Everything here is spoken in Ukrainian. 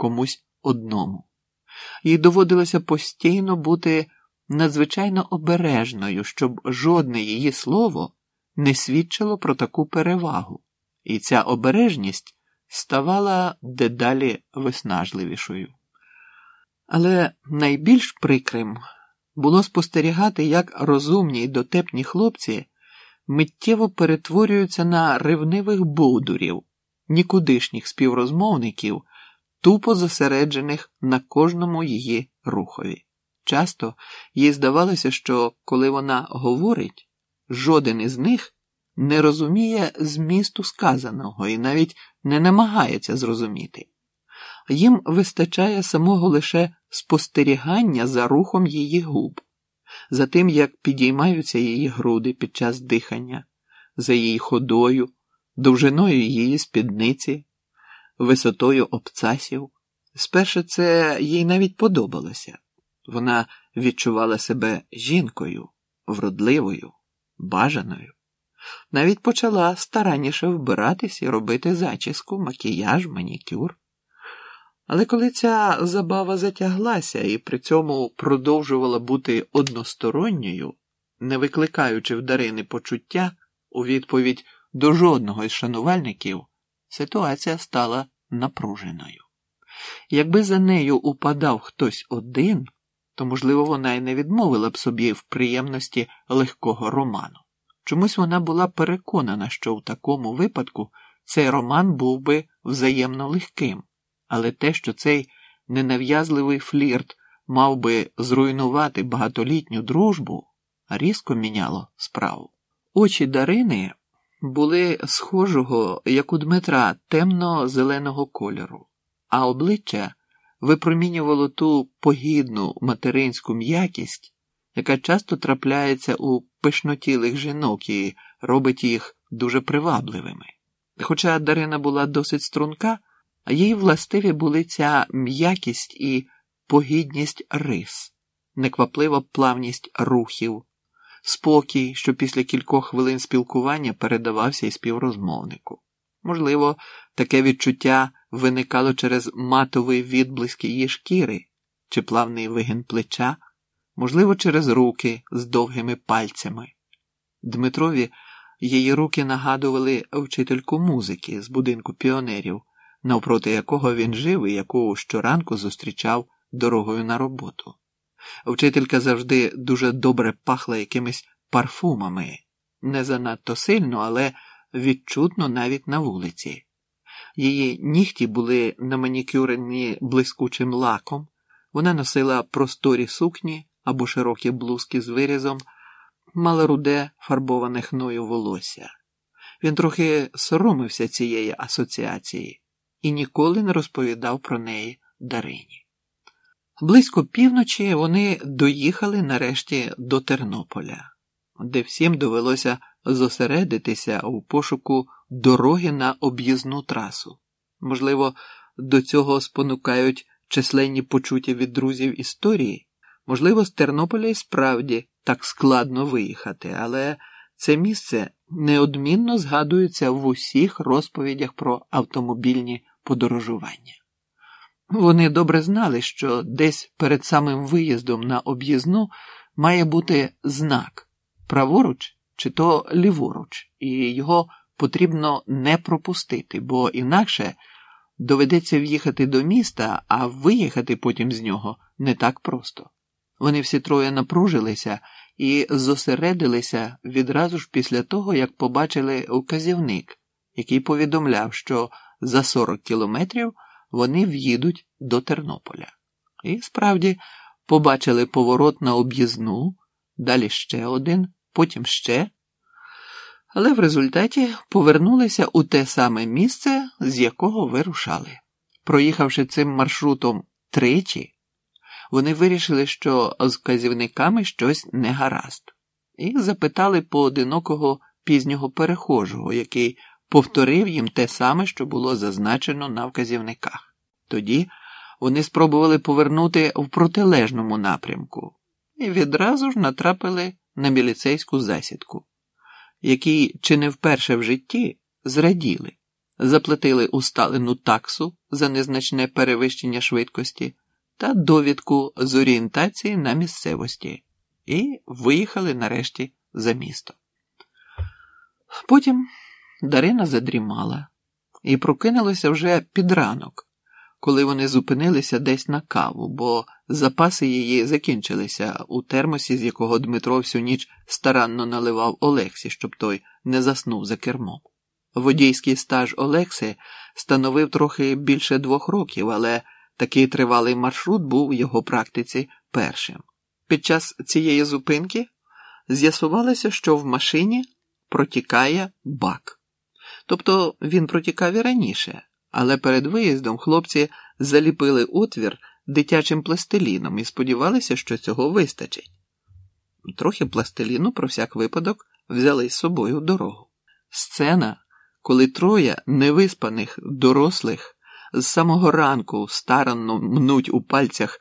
комусь одному. Їй доводилося постійно бути надзвичайно обережною, щоб жодне її слово не свідчило про таку перевагу, і ця обережність ставала дедалі виснажливішою. Але найбільш прикрим було спостерігати, як розумні й дотепні хлопці миттєво перетворюються на ревнивих бовдурів, нікудишніх співрозмовників, тупо зосереджених на кожному її рухові. Часто їй здавалося, що коли вона говорить, жоден із них не розуміє змісту сказаного і навіть не намагається зрозуміти. Їм вистачає самого лише спостерігання за рухом її губ, за тим, як підіймаються її груди під час дихання, за її ходою, довжиною її спідниці, висотою обцасів. Спершу це їй навіть подобалося. Вона відчувала себе жінкою, вродливою, бажаною. Навіть почала старанніше вбиратись і робити зачіску, макіяж, манікюр. Але коли ця забава затяглася і при цьому продовжувала бути односторонньою, не викликаючи в Дарини почуття у відповідь до жодного із шанувальників, ситуація стала напруженою. Якби за нею упадав хтось один, то, можливо, вона й не відмовила б собі в приємності легкого роману. Чомусь вона була переконана, що в такому випадку цей роман був би взаємно легким, але те, що цей ненав'язливий флірт мав би зруйнувати багатолітню дружбу, різко міняло справу. Очі Дарини були схожого, як у Дмитра, темно-зеленого кольору, а обличчя випромінювало ту погідну материнську м'якість, яка часто трапляється у пишнотілих жінок і робить їх дуже привабливими. Хоча Дарина була досить струнка, їй властиві були ця м'якість і погідність рис, некваплива плавність рухів, спокій, що після кількох хвилин спілкування передавався і співрозмовнику. Можливо, таке відчуття виникало через матовий відблиск її шкіри чи плавний вигін плеча, можливо, через руки з довгими пальцями. Дмитрові її руки нагадували вчительку музики з будинку піонерів, навпроти якого він жив і яку щоранку зустрічав дорогою на роботу. Вчителька завжди дуже добре пахла якимись парфумами, не занадто сильно, але відчутно навіть на вулиці. Її нігті були наманікюрені блискучим лаком, вона носила просторі сукні або широкі блузки з вирізом, мала руде фарбоване хною волосся. Він трохи соромився цієї асоціації і ніколи не розповідав про неї Дарині. Близько півночі вони доїхали нарешті до Тернополя, де всім довелося зосередитися у пошуку дороги на об'їзну трасу. Можливо, до цього спонукають численні почуття від друзів історії. Можливо, з Тернополя і справді так складно виїхати, але це місце неодмінно згадується в усіх розповідях про автомобільні подорожування. Вони добре знали, що десь перед самим виїздом на об'їзну має бути знак праворуч чи то ліворуч, і його потрібно не пропустити, бо інакше доведеться в'їхати до міста, а виїхати потім з нього не так просто. Вони всі троє напружилися і зосередилися відразу ж після того, як побачили указівник, який повідомляв, що за 40 кілометрів вони в'їдуть до Тернополя. І справді побачили поворот на об'їзну, далі ще один, потім ще. Але в результаті повернулися у те саме місце, з якого вирушали. Проїхавши цим маршрутом тричі, вони вирішили, що з вказівниками щось не гаразд, і запитали поодинокого пізнього перехожого, який повторив їм те саме, що було зазначено на вказівниках. Тоді вони спробували повернути в протилежному напрямку і відразу ж натрапили на міліцейську засідку, які чи не вперше в житті зраділи, заплатили усталену таксу за незначне перевищення швидкості та довідку з орієнтації на місцевості і виїхали нарешті за місто. Потім Дарина задрімала і прокинулася вже під ранок, коли вони зупинилися десь на каву, бо запаси її закінчилися у термосі, з якого Дмитро всю ніч старанно наливав Олексі, щоб той не заснув за кермом. Водійський стаж Олекси становив трохи більше двох років, але такий тривалий маршрут був в його практиці першим. Під час цієї зупинки з'ясувалося, що в машині протікає бак. Тобто він протікав і раніше, але перед виїздом хлопці заліпили отвір дитячим пластиліном і сподівалися, що цього вистачить. Трохи пластиліну про всяк випадок взяли з собою дорогу. Сцена, коли троє невиспаних дорослих з самого ранку старанно мнуть у пальцях